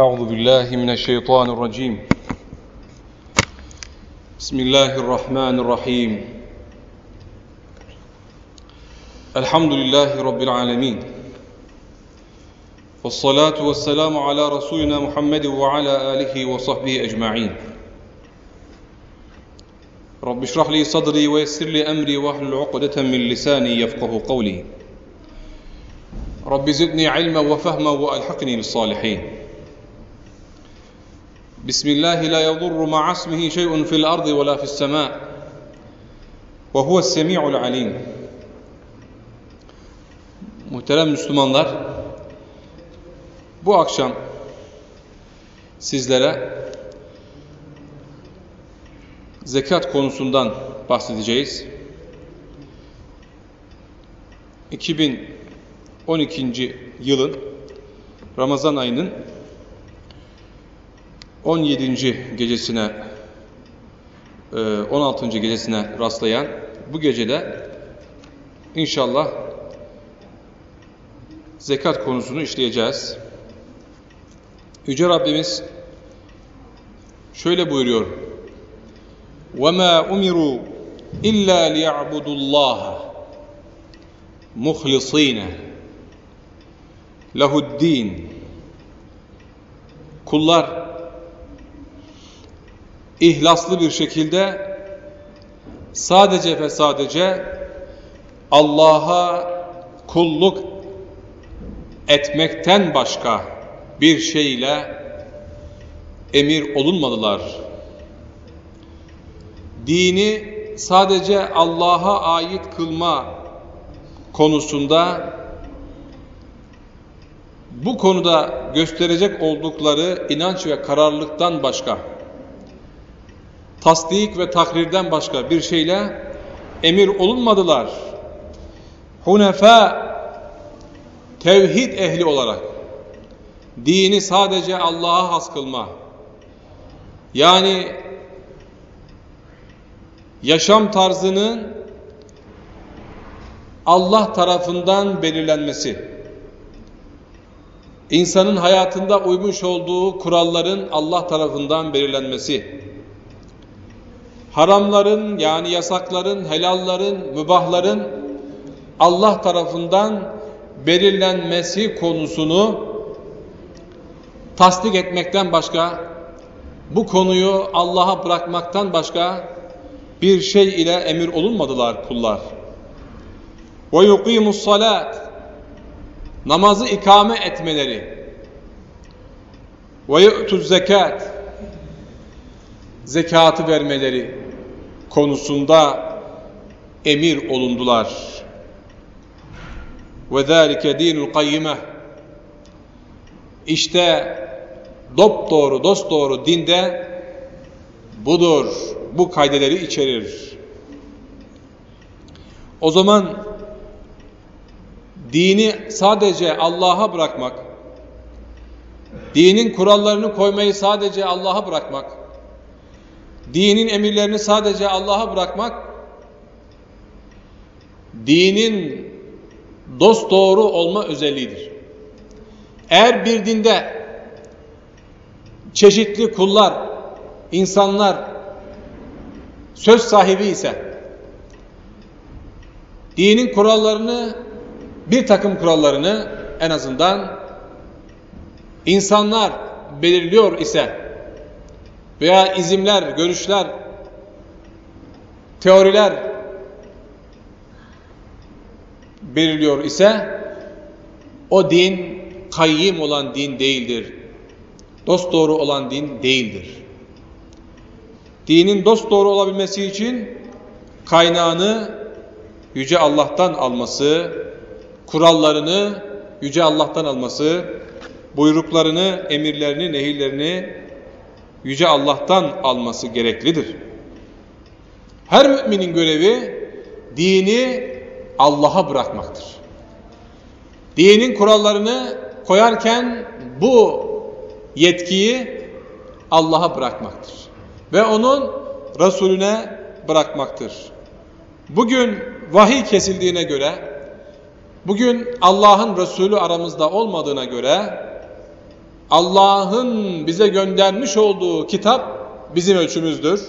أعوذ بالله من الشيطان الرجيم. بسم الله الرحمن الرحيم. الحمد لله رب العالمين. والصلاة والسلام على رسولنا محمد وعلى آله وصحبه أجمعين. رب اشرح لي صدري ويسر لي أمري واحلل عقدة من لساني يفقه قولي. رب زدني علما وفهما وألحقني بالصالحين. بسم الله لا يضر مع اسمه شيء في الأرض ولا في السماء وهو السميع العليم Muhterem Müslümanlar, bu akşam sizlere zekat konusundan bahsedeceğiz. 2012. yılın Ramazan ayının 17. gecesine 16. gecesine rastlayan bu gecede inşallah zekat konusunu işleyeceğiz. Yüce Rabbimiz şöyle buyuruyor. وَمَا أُمِرُوا إِلَّا لِيَعْبُدُوا اللّٰهَ مُخْلِص۪ينَ لَهُ الدِّينَ Kullar ihlaslı bir şekilde sadece ve sadece Allah'a kulluk etmekten başka bir şeyle emir olunmadılar. Dini sadece Allah'a ait kılma konusunda bu konuda gösterecek oldukları inanç ve kararlılıktan başka tasdik ve takrirden başka bir şeyle emir olunmadılar. Hunefa tevhid ehli olarak dini sadece Allah'a has kılma yani yaşam tarzının Allah tarafından belirlenmesi insanın hayatında uymuş olduğu kuralların Allah tarafından belirlenmesi haramların yani yasakların, helalların, mübahların Allah tarafından belirlenmesi konusunu tasdik etmekten başka, bu konuyu Allah'a bırakmaktan başka bir şey ile emir olunmadılar kullar. وَيُقِيمُ الصَّلَاةِ Namazı ikame etmeleri. وَيُؤْتُ الزَّكَاةِ Zekatı vermeleri konusunda emir olundular. Ve zâlike dînul kayyime İşte dop doğru, dost doğru dinde budur. Bu kaydeleri içerir. O zaman dini sadece Allah'a bırakmak, dinin kurallarını koymayı sadece Allah'a bırakmak, dinin emirlerini sadece Allah'a bırakmak, dinin dost doğru olma özelliğidir. Eğer bir dinde çeşitli kullar, insanlar söz sahibi ise, dinin kurallarını, bir takım kurallarını en azından insanlar belirliyor ise, veya izimler, görüşler, teoriler belirliyor ise o din kayyim olan din değildir. Dost doğru olan din değildir. Dinin dost doğru olabilmesi için kaynağını Yüce Allah'tan alması, kurallarını Yüce Allah'tan alması, buyruklarını, emirlerini, nehirlerini Yüce Allah'tan alması gereklidir. Her müminin görevi dini Allah'a bırakmaktır. Dinin kurallarını koyarken bu yetkiyi Allah'a bırakmaktır. Ve onun Resulüne bırakmaktır. Bugün vahiy kesildiğine göre, bugün Allah'ın Resulü aramızda olmadığına göre Allah'ın bize göndermiş olduğu kitap bizim ölçümüzdür.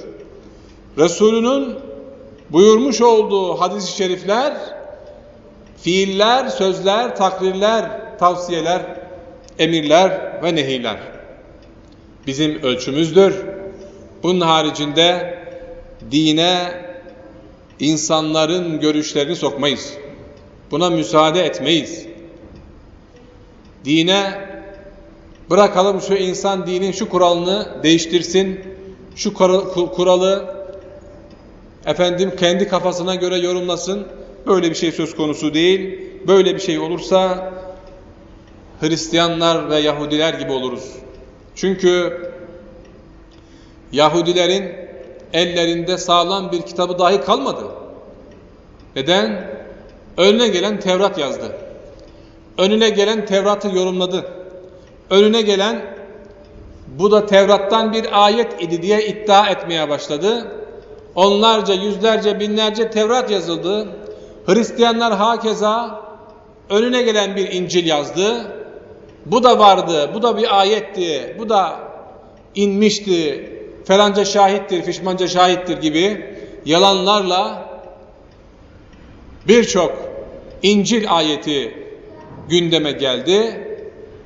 Resulünün buyurmuş olduğu hadis-i şerifler, fiiller, sözler, takrirler, tavsiyeler, emirler ve nehirler bizim ölçümüzdür. Bunun haricinde dine insanların görüşlerini sokmayız. Buna müsaade etmeyiz. Dine bırakalım şu insan dinin şu kuralını değiştirsin, şu kuralı efendim kendi kafasına göre yorumlasın. Böyle bir şey söz konusu değil. Böyle bir şey olursa Hristiyanlar ve Yahudiler gibi oluruz. Çünkü Yahudilerin ellerinde sağlam bir kitabı dahi kalmadı. Neden? Önüne gelen Tevrat yazdı. Önüne gelen Tevrat'ı yorumladı. Önüne gelen bu da Tevrat'tan bir ayet idi diye iddia etmeye başladı. Onlarca, yüzlerce, binlerce Tevrat yazıldı. Hristiyanlar hakeza önüne gelen bir İncil yazdı. Bu da vardı, bu da bir ayetti, bu da inmişti, falanca şahittir, fişmanca şahittir gibi yalanlarla birçok İncil ayeti gündeme geldi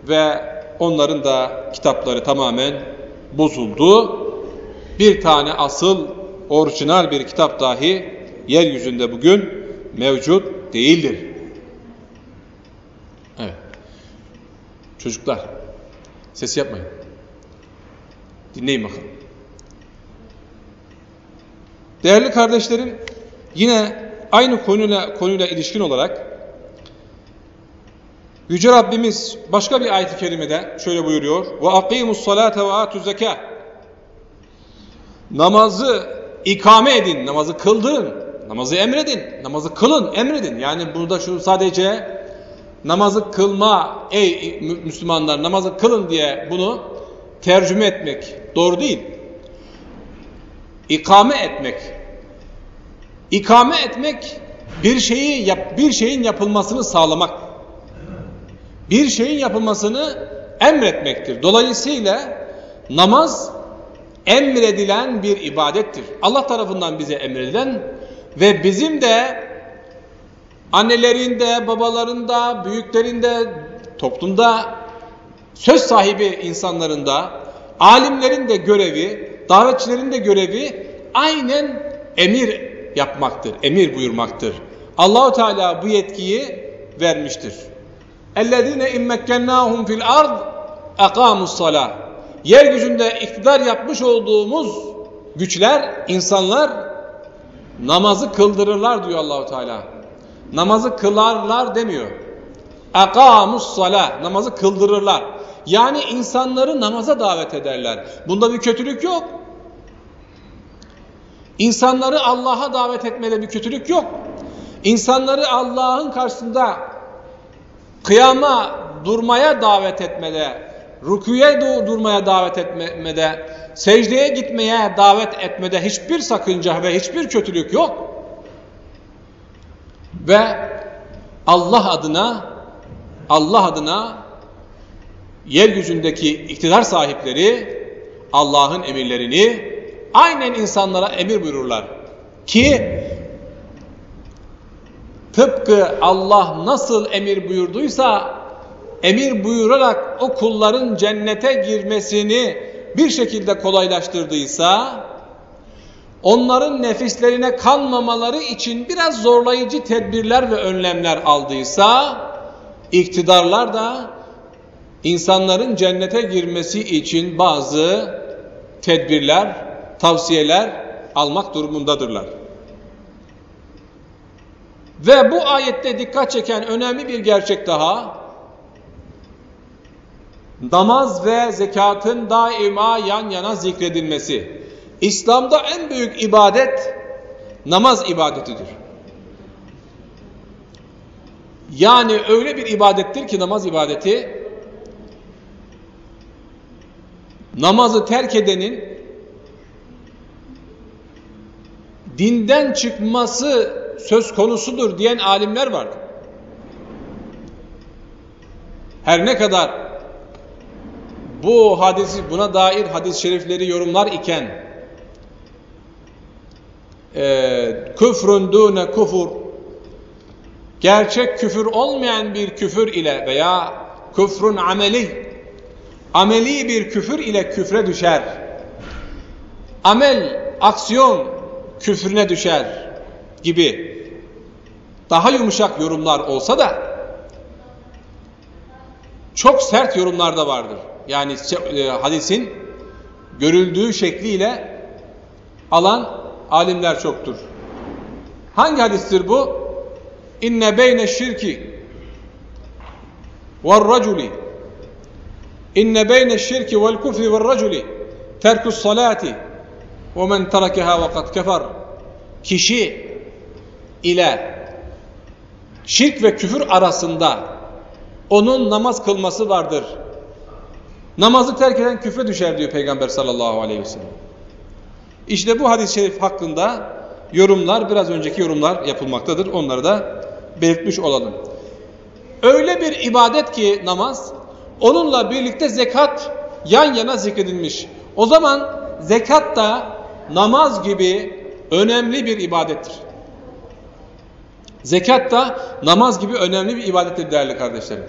ve onların da kitapları tamamen bozuldu. Bir tane asıl orijinal bir kitap dahi yeryüzünde bugün mevcut değildir. Evet. Çocuklar ses yapmayın. Dinleyin bakalım. Değerli kardeşlerim yine aynı konuyla konuyla ilişkin olarak Yüce Rabbimiz başka bir ayet-i kerimede şöyle buyuruyor. Ve akimus salate ve atuz zekat. Namazı ikame edin, namazı kıldırın, namazı emredin, namazı kılın, emredin. Yani burada şu sadece namazı kılma ey Müslümanlar namazı kılın diye bunu tercüme etmek doğru değil. İkame etmek. İkame etmek bir şeyi yap, bir şeyin yapılmasını sağlamak. Bir şeyin yapılmasını emretmektir. Dolayısıyla namaz emredilen bir ibadettir. Allah tarafından bize emredilen ve bizim de annelerinde, babalarında, büyüklerinde, toplumda söz sahibi insanlarında, alimlerin de görevi, davetçilerin de görevi aynen emir yapmaktır, emir buyurmaktır. Allahu Teala bu yetkiyi vermiştir. اَلَّذ۪ينَ اِمَّكَّنَّاهُمْ fil ard اَقَامُ الصَّلَاةِ Yeryüzünde iktidar yapmış olduğumuz güçler, insanlar namazı kıldırırlar diyor Allahu Teala. Namazı kılarlar demiyor. Ekamus sala namazı kıldırırlar. Yani insanları namaza davet ederler. Bunda bir kötülük yok. İnsanları Allah'a davet etmede bir kötülük yok. İnsanları Allah'ın karşısında kıyama durmaya davet etmede, rüküye durmaya davet etmede, secdeye gitmeye davet etmede hiçbir sakınca ve hiçbir kötülük yok. Ve Allah adına Allah adına yeryüzündeki iktidar sahipleri Allah'ın emirlerini aynen insanlara emir buyururlar. Ki tıpkı Allah nasıl emir buyurduysa emir buyurarak o kulların cennete girmesini bir şekilde kolaylaştırdıysa onların nefislerine kanmamaları için biraz zorlayıcı tedbirler ve önlemler aldıysa iktidarlar da insanların cennete girmesi için bazı tedbirler, tavsiyeler almak durumundadırlar. Ve bu ayette dikkat çeken önemli bir gerçek daha, namaz ve zekatın daima yan yana zikredilmesi. İslam'da en büyük ibadet namaz ibadetidir. Yani öyle bir ibadettir ki namaz ibadeti namazı terk edenin dinden çıkması söz konusudur diyen alimler vardı. Her ne kadar bu hadisi buna dair hadis-i şerifleri yorumlar iken e, küfrün dûne kufur gerçek küfür olmayan bir küfür ile veya küfrün ameli ameli bir küfür ile küfre düşer. Amel, aksiyon küfrüne düşer gibi daha yumuşak yorumlar olsa da çok sert yorumlar da vardır. Yani e, hadisin görüldüğü şekliyle alan alimler çoktur. Hangi hadistir bu? İnne beyne şirki ve raculi İnne beyne şirki vel kufri vel raculi terkus salati ve men terakeha ve kad kefer kişi ile şirk ve küfür arasında onun namaz kılması vardır. Namazı terk eden küfre düşer diyor Peygamber sallallahu aleyhi ve sellem. İşte bu hadis-i şerif hakkında yorumlar, biraz önceki yorumlar yapılmaktadır. Onları da belirtmiş olalım. Öyle bir ibadet ki namaz, onunla birlikte zekat yan yana zikredilmiş. O zaman zekat da namaz gibi önemli bir ibadettir. Zekat da namaz gibi önemli bir ibadettir değerli kardeşlerim.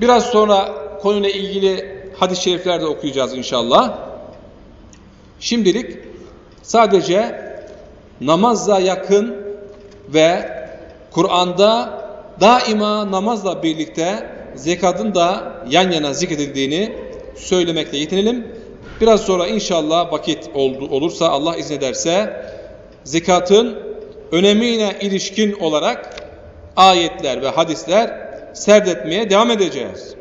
Biraz sonra konuyla ilgili hadis-i şeriflerde okuyacağız inşallah. Şimdilik sadece namazla yakın ve Kur'an'da daima namazla birlikte zekatın da yan yana zikredildiğini söylemekle yetinelim. Biraz sonra inşallah vakit olursa Allah izin ederse zekatın önemine ilişkin olarak ayetler ve hadisler serdetmeye devam edeceğiz.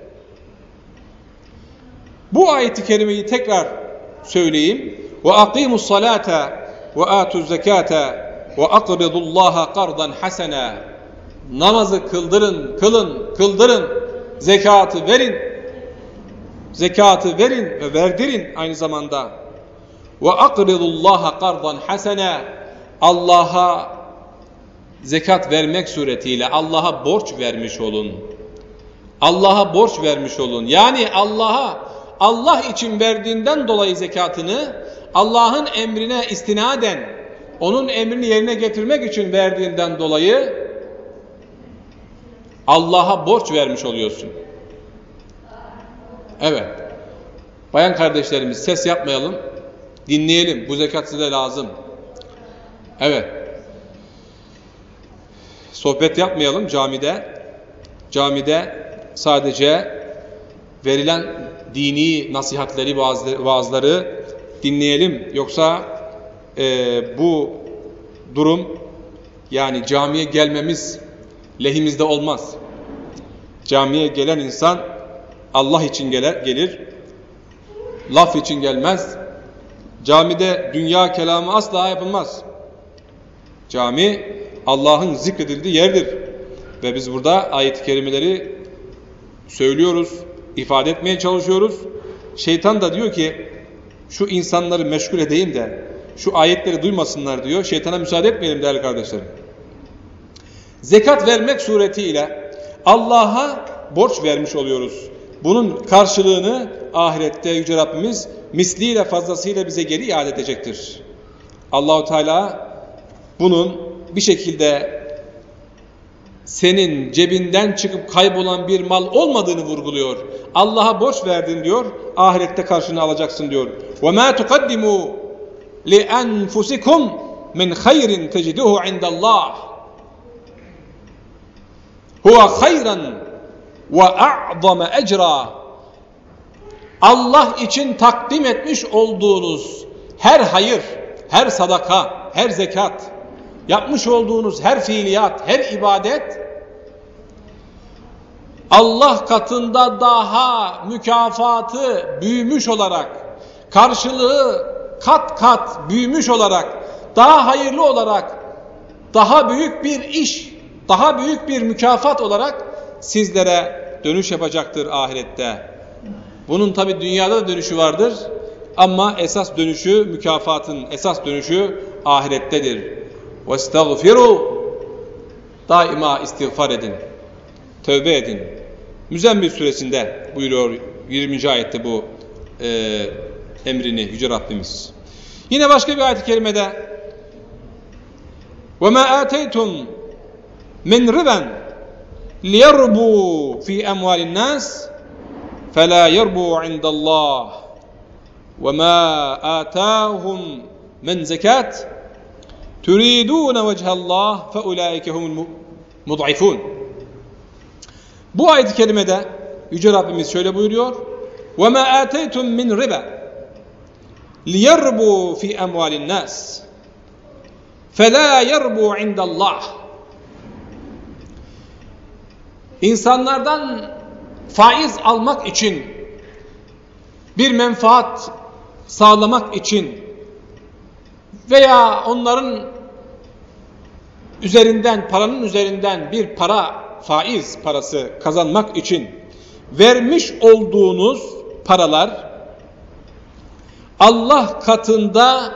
Bu ayeti kerimeyi tekrar söyleyeyim. Ve akimus salata ve atuz zekata ve akridullaha kardan hasena. Namazı kıldırın, kılın, kıldırın. Zekatı verin. Zekatı verin ve verdirin aynı zamanda. Ve akridullaha kardan hasena. Allah'a zekat vermek suretiyle Allah'a borç vermiş olun. Allah'a borç vermiş olun. Yani Allah'a Allah için verdiğinden dolayı zekatını Allah'ın emrine istinaden onun emrini yerine getirmek için verdiğinden dolayı Allah'a borç vermiş oluyorsun. Evet. Bayan kardeşlerimiz ses yapmayalım. Dinleyelim. Bu zekat size lazım. Evet. Sohbet yapmayalım camide. Camide sadece verilen dini nasihatleri, vaazları dinleyelim. Yoksa e, bu durum yani camiye gelmemiz lehimizde olmaz. Camiye gelen insan Allah için gelir, gelir laf için gelmez. Camide dünya kelamı asla yapılmaz. Cami Allah'ın zikredildiği yerdir. Ve biz burada ayet-i kerimeleri söylüyoruz, ifade etmeye çalışıyoruz. Şeytan da diyor ki şu insanları meşgul edeyim de şu ayetleri duymasınlar diyor. Şeytana müsaade etmeyelim değerli kardeşlerim. Zekat vermek suretiyle Allah'a borç vermiş oluyoruz. Bunun karşılığını ahirette Yüce Rabbimiz misliyle fazlasıyla bize geri iade edecektir. Allahu Teala bunun bir şekilde senin cebinden çıkıp kaybolan bir mal olmadığını vurguluyor. Allah'a borç verdin diyor, ahirette karşını alacaksın diyor. وَمَا تُقَدِّمُوا لِأَنْفُسِكُمْ مِنْ خَيْرٍ تَجِدُهُ عِنْدَ اللّٰهِ هُوَ خَيْرًا وَاَعْظَمَ اَجْرًا Allah için takdim etmiş olduğunuz her hayır, her sadaka, her zekat, yapmış olduğunuz her fiiliyat, her ibadet Allah katında daha mükafatı büyümüş olarak, karşılığı kat kat büyümüş olarak, daha hayırlı olarak, daha büyük bir iş, daha büyük bir mükafat olarak sizlere dönüş yapacaktır ahirette. Bunun tabi dünyada da dönüşü vardır ama esas dönüşü, mükafatın esas dönüşü ahirettedir. وَاسْتَغْفِرُوا Daima istiğfar edin. Tövbe edin. Müzzemmil suresinde buyuruyor 20. ayette bu e, emrini Yüce Rabbimiz. Yine başka bir ayet-i kerimede وَمَا آتَيْتُمْ مِنْ رِبًا لِيَرْبُوا فِي أَمْوَالِ النَّاسِ فَلَا يَرْبُوا عِنْدَ اللّٰهِ وَمَا آتَاهُمْ مِنْ زَكَاتٍ تُرِيدُونَ وَجْهَ اللّٰهِ فَاُولَٰئِكَ هُمُ الْمُضْعِفُونَ Bu ayet-i kerimede Yüce Rabbimiz şöyle buyuruyor. وَمَا آتَيْتُمْ مِنْ رِبًا لِيَرْبُوا فِي أَمْوَالِ النَّاسِ فَلَا يَرْبُوا عِنْدَ اللّٰهِ İnsanlardan faiz almak için, bir menfaat sağlamak için veya onların üzerinden, paranın üzerinden bir para, faiz parası kazanmak için vermiş olduğunuz paralar Allah katında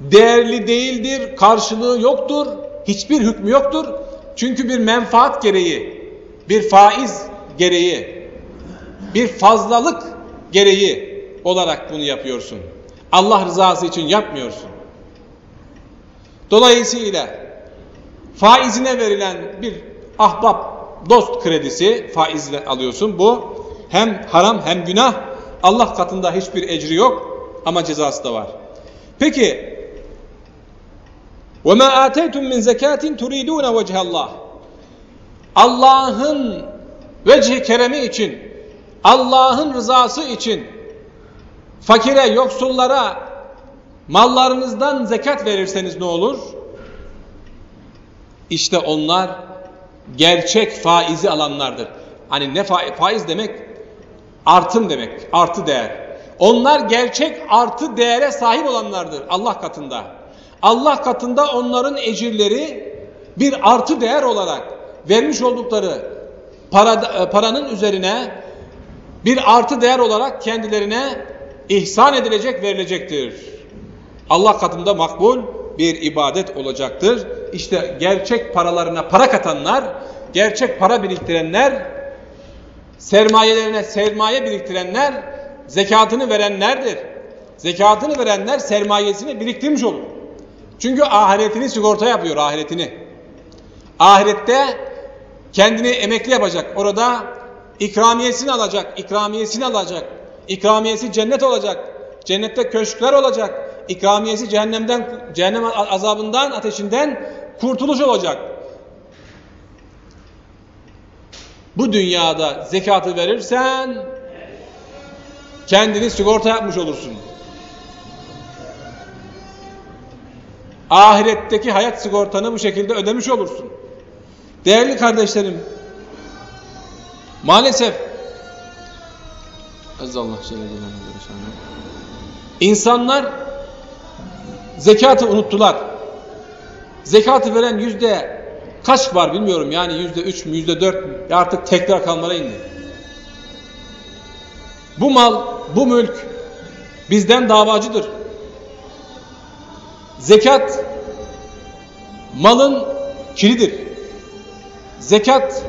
değerli değildir, karşılığı yoktur, hiçbir hükmü yoktur. Çünkü bir menfaat gereği, bir faiz gereği, bir fazlalık gereği olarak bunu yapıyorsun. Allah rızası için yapmıyorsun. Dolayısıyla faizine verilen bir ahbap, dost kredisi faizle alıyorsun. Bu hem haram hem günah. Allah katında hiçbir ecri yok ama cezası da var. Peki وَمَا آتَيْتُم مِّن زَكَاتٍ تُرِيدُونَ وَجْهَ اللّٰهِ Allah'ın vecih keremi için, Allah'ın rızası için fakire, yoksullara mallarınızdan zekat verirseniz ne olur? İşte onlar gerçek faizi alanlardır. Hani ne faiz, faiz demek? Artım demek, artı değer. Onlar gerçek artı değere sahip olanlardır Allah katında. Allah katında onların ecirleri bir artı değer olarak vermiş oldukları para, e, paranın üzerine bir artı değer olarak kendilerine ihsan edilecek verilecektir. Allah katında makbul bir ibadet olacaktır. İşte gerçek paralarına para katanlar, gerçek para biriktirenler, sermayelerine sermaye biriktirenler, zekatını verenlerdir. Zekatını verenler sermayesini biriktirmiş olur. Çünkü ahiretini sigorta yapıyor, ahiretini. Ahirette kendini emekli yapacak. Orada ikramiyesini alacak, ikramiyesini alacak. İkramiyesi cennet olacak. Cennette köşkler olacak. İkramiyesi cehennemden, cehennem azabından, ateşinden kurtuluş olacak. Bu dünyada zekatı verirsen kendini sigorta yapmış olursun. Ahiretteki hayat sigortanı bu şekilde ödemiş olursun. Değerli kardeşlerim, maalesef İnsanlar zekatı unuttular. Zekatı veren yüzde kaç var bilmiyorum yani yüzde üç mü yüzde dört mü artık tek rakamlara indi. Bu mal, bu mülk bizden davacıdır. Zekat malın kilidir. Zekat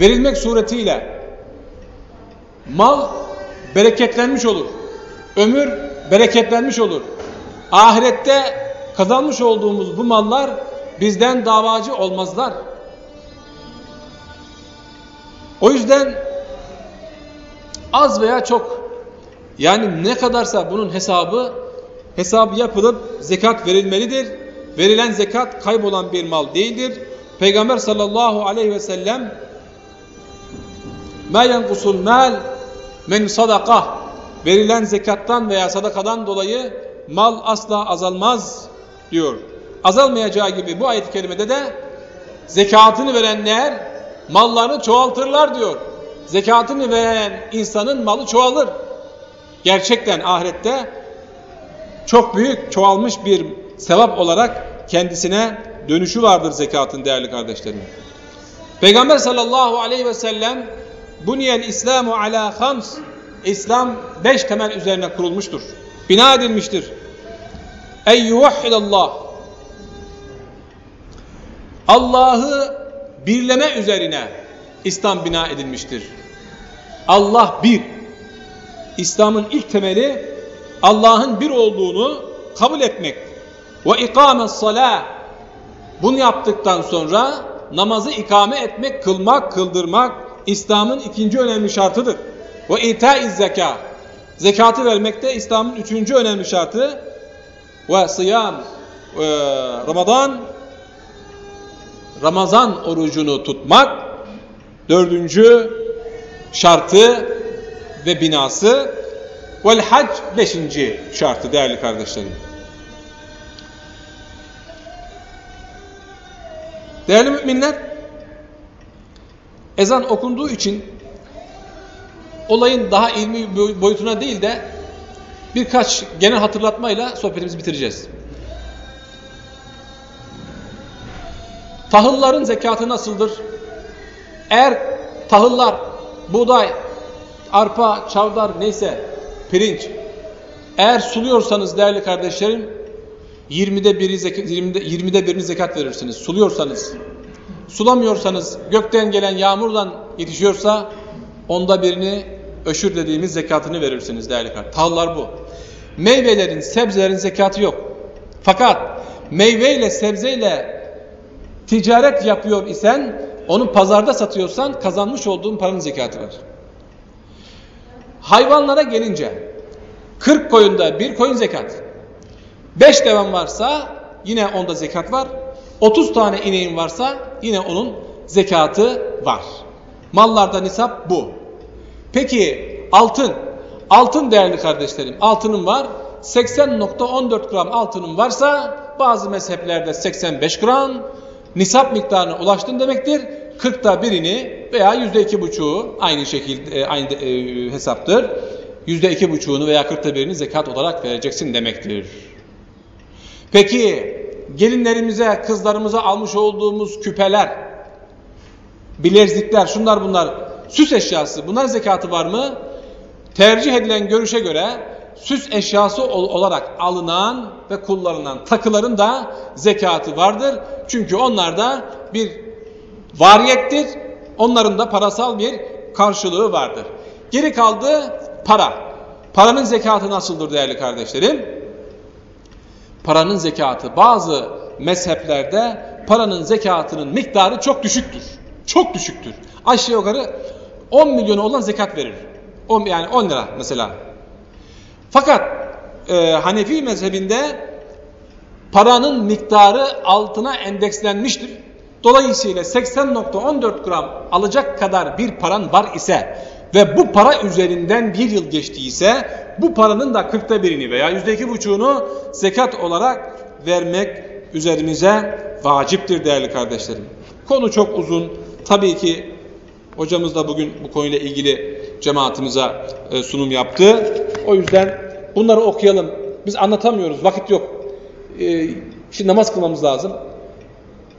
verilmek suretiyle mal bereketlenmiş olur. Ömür bereketlenmiş olur. Ahirette kazanmış olduğumuz bu mallar bizden davacı olmazlar. O yüzden az veya çok yani ne kadarsa bunun hesabı hesabı yapılıp zekat verilmelidir. Verilen zekat kaybolan bir mal değildir. Peygamber sallallahu aleyhi ve sellem مَا يَنْقُسُ الْمَالِ men sadaka verilen zekattan veya sadakadan dolayı mal asla azalmaz diyor. Azalmayacağı gibi bu ayet-i kerimede de zekatını verenler mallarını çoğaltırlar diyor. Zekatını veren insanın malı çoğalır. Gerçekten ahirette çok büyük çoğalmış bir sevap olarak kendisine dönüşü vardır zekatın değerli kardeşlerim. Peygamber sallallahu aleyhi ve sellem Buniyel İslamu ala hams İslam beş temel üzerine kurulmuştur. Bina edilmiştir. Ey yuvahhidallah Allah'ı birleme üzerine İslam bina edilmiştir. Allah bir. İslam'ın ilk temeli Allah'ın bir olduğunu kabul etmek. Ve ikame salah. Bunu yaptıktan sonra namazı ikame etmek, kılmak, kıldırmak İslam'ın ikinci önemli şartıdır. Ve itaiz zeka. Zekatı vermek de İslam'ın üçüncü önemli şartı. Ve sıyam e, Ramazan Ramazan orucunu tutmak dördüncü şartı ve binası vel hac beşinci şartı değerli kardeşlerim. Değerli müminler ezan okunduğu için olayın daha ilmi boyutuna değil de birkaç genel hatırlatmayla sohbetimizi bitireceğiz. Tahılların zekatı nasıldır? Eğer tahıllar, buğday, arpa, çavdar neyse pirinç eğer suluyorsanız değerli kardeşlerim 20'de biri zekat 20'de 20'de birini zekat verirsiniz. Suluyorsanız sulamıyorsanız gökten gelen yağmurdan yetişiyorsa onda birini öşür dediğimiz zekatını verirsiniz değerli kardeşlerim. Tahıllar bu. Meyvelerin, sebzelerin zekatı yok. Fakat meyveyle, sebzeyle ticaret yapıyor isen, onu pazarda satıyorsan kazanmış olduğun paranın zekatı var. Hayvanlara gelince 40 koyunda bir koyun zekat. 5 devam varsa yine onda zekat var. 30 tane ineğin varsa yine onun zekatı var. Mallarda nisap bu. Peki altın. Altın değerli kardeşlerim. Altının var. 80.14 gram altının varsa bazı mezheplerde 85 gram nisap miktarına ulaştın demektir. 40'ta birini veya yüzde iki buçuğu aynı şekilde aynı e, hesaptır. Yüzde iki buçuğunu veya 40'ta birini zekat olarak vereceksin demektir. Peki gelinlerimize, kızlarımıza almış olduğumuz küpeler, bilezikler, şunlar bunlar süs eşyası. Bunlar zekatı var mı? Tercih edilen görüşe göre süs eşyası olarak alınan ve kullanılan takıların da zekatı vardır. Çünkü onlar da bir variyettir. Onların da parasal bir karşılığı vardır. Geri kaldı para. Paranın zekatı nasıldır değerli kardeşlerim? Paranın zekatı bazı mezheplerde paranın zekatının miktarı çok düşüktür. Çok düşüktür. Aşağı yukarı 10 milyonu olan zekat verir. 10, yani 10 lira mesela. Fakat e, Hanefi mezhebinde paranın miktarı altına endekslenmiştir. Dolayısıyla 80.14 gram alacak kadar bir paran var ise ve bu para üzerinden bir yıl geçtiyse bu paranın da 40'ta birini veya yüzde iki buçuğunu zekat olarak vermek üzerimize vaciptir değerli kardeşlerim. Konu çok uzun. Tabii ki hocamız da bugün bu konuyla ilgili cemaatimize e, sunum yaptı. O yüzden bunları okuyalım. Biz anlatamıyoruz. Vakit yok. E, şimdi namaz kılmamız lazım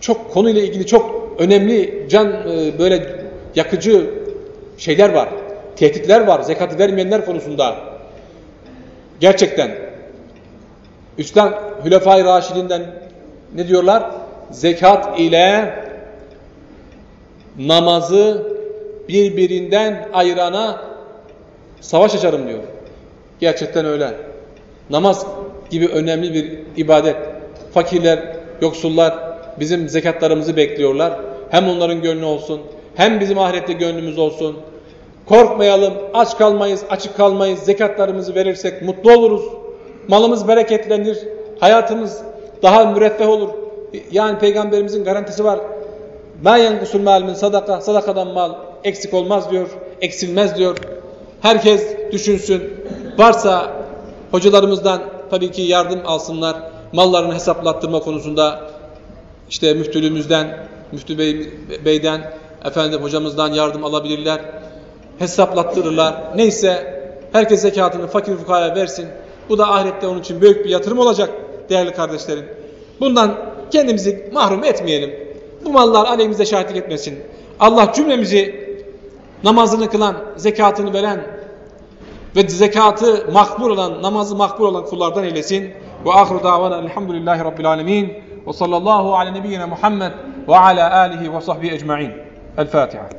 çok konuyla ilgili çok önemli can e, böyle yakıcı şeyler var. Tehditler var. Zekatı vermeyenler konusunda. Gerçekten. Üstten Hülefai Raşidinden ne diyorlar? Zekat ile namazı birbirinden ayırana savaş açarım diyor. Gerçekten öyle. Namaz gibi önemli bir ibadet. Fakirler, yoksullar, bizim zekatlarımızı bekliyorlar. Hem onların gönlü olsun, hem bizim ahirette gönlümüz olsun. Korkmayalım, aç kalmayız, açık kalmayız. Zekatlarımızı verirsek mutlu oluruz. Malımız bereketlenir, hayatımız daha müreffeh olur. Yani peygamberimizin garantisi var. Ma yenkusul mal sadaka, sadakadan mal eksik olmaz diyor, eksilmez diyor. Herkes düşünsün. Varsa hocalarımızdan tabii ki yardım alsınlar. Mallarını hesaplattırma konusunda işte müftülüğümüzden, müftü bey, beyden, efendim hocamızdan yardım alabilirler. Hesaplattırırlar. Neyse herkes zekatını fakir fukaya versin. Bu da ahirette onun için büyük bir yatırım olacak değerli kardeşlerim. Bundan kendimizi mahrum etmeyelim. Bu mallar aleyhimize şahitlik etmesin. Allah cümlemizi namazını kılan, zekatını veren ve zekatı makbul olan, namazı makbul olan kullardan eylesin. Ve ahru davana elhamdülillahi rabbil alemin. Ve sallallahu ala nebiyyina Muhammed ve ala alihi ve sahbihi ecma'in. El Fatiha.